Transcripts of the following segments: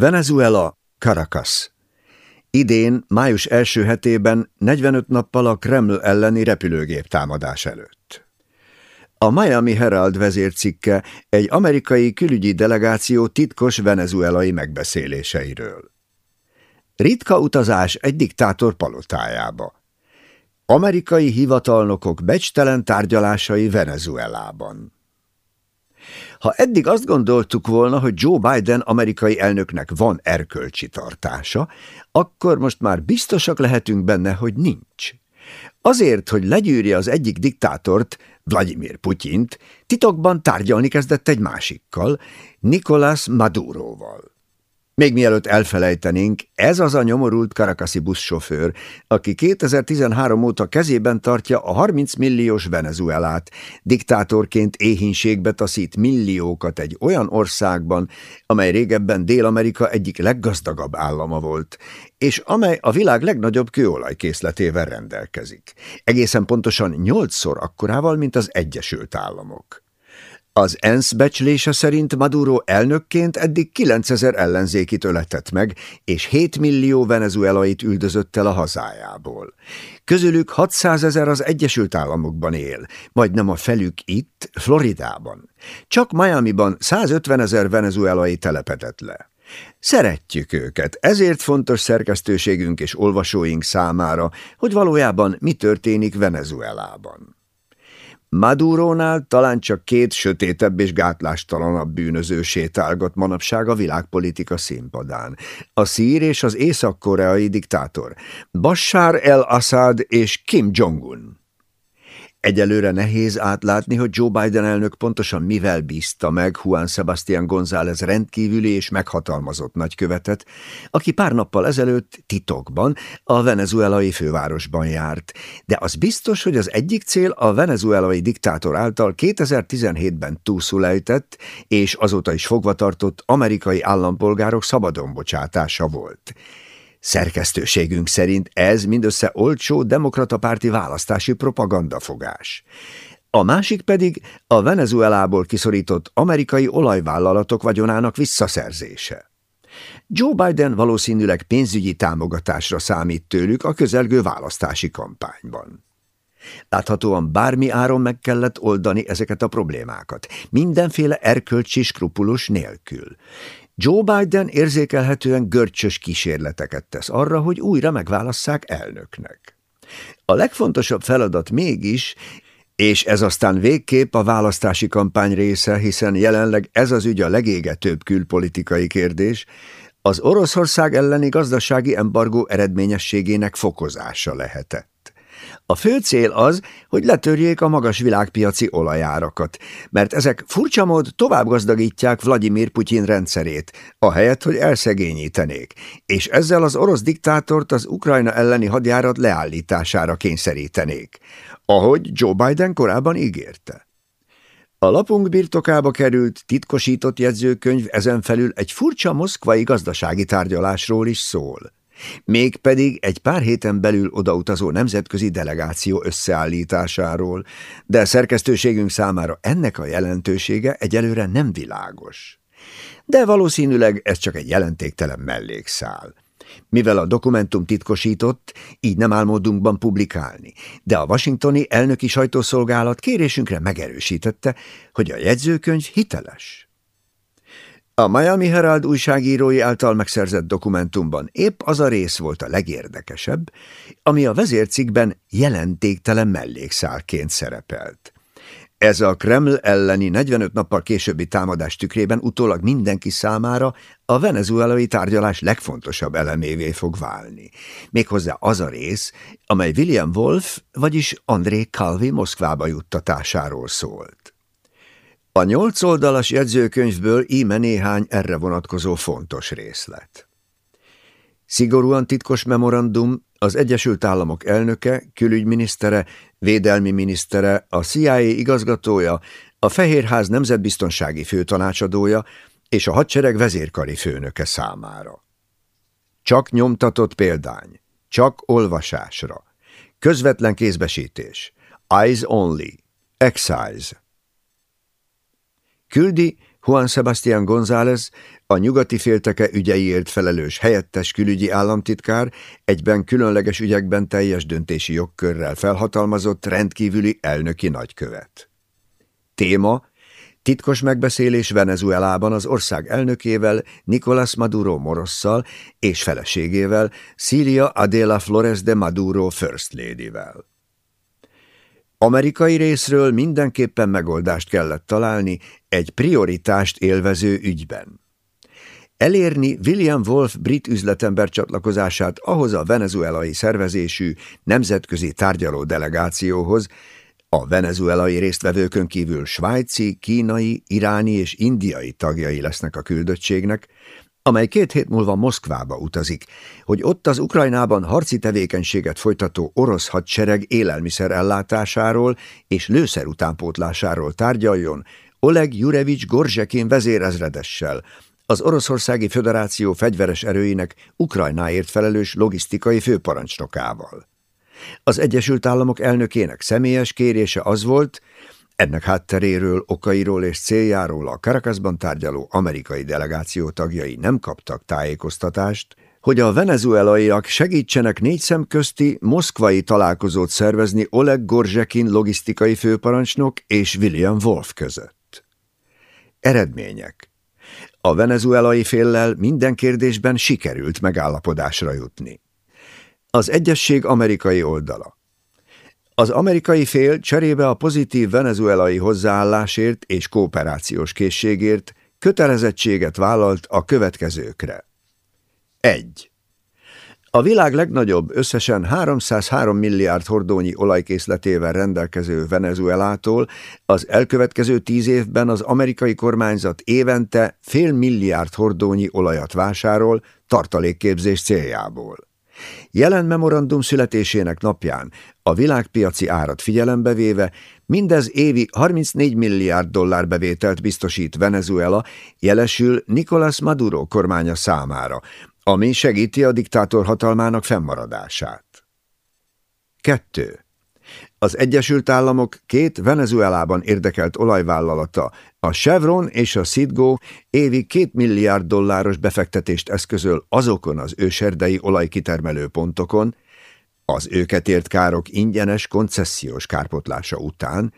Venezuela, Caracas. Idén, május első hetében 45 nappal a Kreml elleni repülőgép támadás előtt. A Miami Herald vezércikke egy amerikai külügyi delegáció titkos venezuelai megbeszéléseiről. Ritka utazás egy diktátor palotájába. Amerikai hivatalnokok becstelen tárgyalásai Venezuelában. Ha eddig azt gondoltuk volna, hogy Joe Biden amerikai elnöknek van erkölcsi tartása, akkor most már biztosak lehetünk benne, hogy nincs. Azért, hogy legyűrje az egyik diktátort, Vladimir Putyint, titokban tárgyalni kezdett egy másikkal, Nicolás Maduroval. Még mielőtt elfelejtenénk, ez az a nyomorult karakaszi buszsofőr, aki 2013 óta kezében tartja a 30 milliós Venezuelát, diktátorként éhínségbe taszít milliókat egy olyan országban, amely régebben Dél-Amerika egyik leggazdagabb állama volt, és amely a világ legnagyobb kőolajkészletével rendelkezik. Egészen pontosan nyolcszor akkorával, mint az Egyesült Államok. Az ENSZ becslése szerint Maduro elnökként eddig 9000 ellenzékit öletett meg, és 7 millió venezuelait üldözött el a hazájából. Közülük 600 ezer az Egyesült Államokban él, majdnem a felük itt, Floridában. Csak Miami-ban 150 ezer venezuelai telepedett le. Szeretjük őket, ezért fontos szerkesztőségünk és olvasóink számára, hogy valójában mi történik Venezuelában. Madurónál talán csak két sötétebb és gátlástalanabb bűnöző sétálgat manapság a világpolitika színpadán. A szír és az észak-koreai diktátor, Bashar el-Assad és Kim Jong-un. Egyelőre nehéz átlátni, hogy Joe Biden elnök pontosan mivel bízta meg Juan Sebastián González rendkívüli és meghatalmazott nagykövetet, aki pár nappal ezelőtt titokban a venezuelai fővárosban járt. De az biztos, hogy az egyik cél a venezuelai diktátor által 2017-ben túlszulejtett és azóta is fogvatartott amerikai állampolgárok szabadonbocsátása volt. Szerkesztőségünk szerint ez mindössze olcsó demokrata párti választási propagandafogás. A másik pedig a Venezuelából kiszorított amerikai olajvállalatok vagyonának visszaszerzése. Joe Biden valószínűleg pénzügyi támogatásra számít tőlük a közelgő választási kampányban. Láthatóan bármi áron meg kellett oldani ezeket a problémákat, mindenféle erkölcsi skrupulus nélkül, Joe Biden érzékelhetően görcsös kísérleteket tesz arra, hogy újra megválasszák elnöknek. A legfontosabb feladat mégis, és ez aztán végképp a választási kampány része, hiszen jelenleg ez az ügy a legégetőbb külpolitikai kérdés, az Oroszország elleni gazdasági embargó eredményességének fokozása lehetett. A fő cél az, hogy letörjék a magas világpiaci olajárakat, mert ezek furcsa mód tovább gazdagítják Vladimir Putyin rendszerét, ahelyett, hogy elszegényítenék, és ezzel az orosz diktátort az Ukrajna elleni hadjárat leállítására kényszerítenék, ahogy Joe Biden korábban ígérte. A lapunk birtokába került titkosított jegyzőkönyv ezen felül egy furcsa moszkvai gazdasági tárgyalásról is szól mégpedig egy pár héten belül odautazó nemzetközi delegáció összeállításáról, de szerkesztőségünk számára ennek a jelentősége egyelőre nem világos. De valószínűleg ez csak egy jelentéktelen mellékszál. Mivel a dokumentum titkosított, így nem álmodunkban publikálni, de a washingtoni elnöki sajtószolgálat kérésünkre megerősítette, hogy a jegyzőkönyv hiteles. A Miami Herald újságírói által megszerzett dokumentumban épp az a rész volt a legérdekesebb, ami a vezércikben jelentéktelen mellékszálként szerepelt. Ez a Kreml elleni 45 nappal későbbi támadás tükrében utólag mindenki számára a venezuelai tárgyalás legfontosabb elemévé fog válni. Méghozzá az a rész, amely William Wolf, vagyis André Calvi Moszkvába juttatásáról szólt. A nyolc oldalas jegyzőkönyvből íme néhány erre vonatkozó fontos részlet. Szigorúan titkos memorandum az Egyesült Államok elnöke, külügyminisztere, védelmi minisztere, a CIA igazgatója, a Fehérház nemzetbiztonsági főtanácsadója és a hadsereg vezérkari főnöke számára. Csak nyomtatott példány, csak olvasásra, közvetlen kézbesítés, eyes only, excise, Küldi Juan Sebastián González, a nyugati félteke ügyeiért felelős helyettes külügyi államtitkár egyben különleges ügyekben teljes döntési jogkörrel felhatalmazott rendkívüli elnöki nagykövet. Téma Titkos megbeszélés Venezuelában az ország elnökével, Nicolás Maduro Morosszal és feleségével, Cilia Adela Flores de Maduro First Lady-vel. Amerikai részről mindenképpen megoldást kellett találni egy prioritást élvező ügyben. Elérni William Wolf brit üzletember csatlakozását ahhoz a venezuelai szervezésű nemzetközi tárgyaló delegációhoz, a venezuelai résztvevőkön kívül svájci, kínai, iráni és indiai tagjai lesznek a küldöttségnek, amely két hét múlva Moszkvába utazik, hogy ott az Ukrajnában harci tevékenységet folytató orosz hadsereg élelmiszer ellátásáról és lőszer utánpótlásáról tárgyaljon Oleg Jurevics Gorzsekin vezérezredessel, az Oroszországi Föderáció fegyveres erőinek Ukrajnáért felelős logisztikai főparancsnokával. Az Egyesült Államok elnökének személyes kérése az volt, ennek hátteréről, okairól és céljáról a Caracasban tárgyaló amerikai delegáció tagjai nem kaptak tájékoztatást, hogy a venezuelaiak segítsenek négy szem közti moszkvai találkozót szervezni Oleg Gorzsekin logisztikai főparancsnok és William Wolf között. Eredmények A venezuelai féllel minden kérdésben sikerült megállapodásra jutni. Az egyesség amerikai oldala az amerikai fél cserébe a pozitív venezuelai hozzáállásért és kooperációs készségért kötelezettséget vállalt a következőkre. 1. A világ legnagyobb, összesen 303 milliárd hordónyi olajkészletével rendelkező Venezuelától az elkövetkező tíz évben az amerikai kormányzat évente fél milliárd hordónyi olajat vásárol tartalékképzés céljából. Jelen memorandum születésének napján a világpiaci árat figyelembe véve mindez évi 34 milliárd dollár bevételt biztosít Venezuela, jelesül Nicolás Maduro kormánya számára, ami segíti a diktátor hatalmának fennmaradását. 2. Az Egyesült Államok két Venezuelában érdekelt olajvállalata, a Chevron és a Citgo évi két milliárd dolláros befektetést eszközöl azokon az őserdei olajkitermelő pontokon, az őket ért károk ingyenes koncesziós kárpotlása után,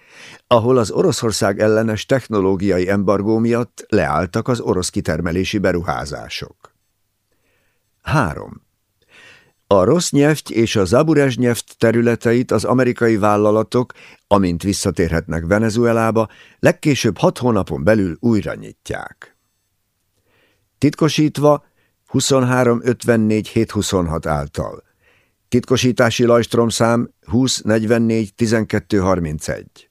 ahol az Oroszország ellenes technológiai embargó miatt leálltak az orosz kitermelési beruházások. 3. A rossz nyelvt és a zabures nyelvt területeit az amerikai vállalatok, amint visszatérhetnek Venezuelába, legkésőbb hat hónapon belül újra nyitják. Titkosítva 2354 726 által. Titkosítási lajstromszám 2044 1231.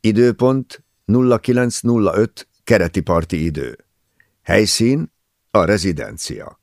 Időpont 0905 kereti parti idő. Helyszín a rezidencia.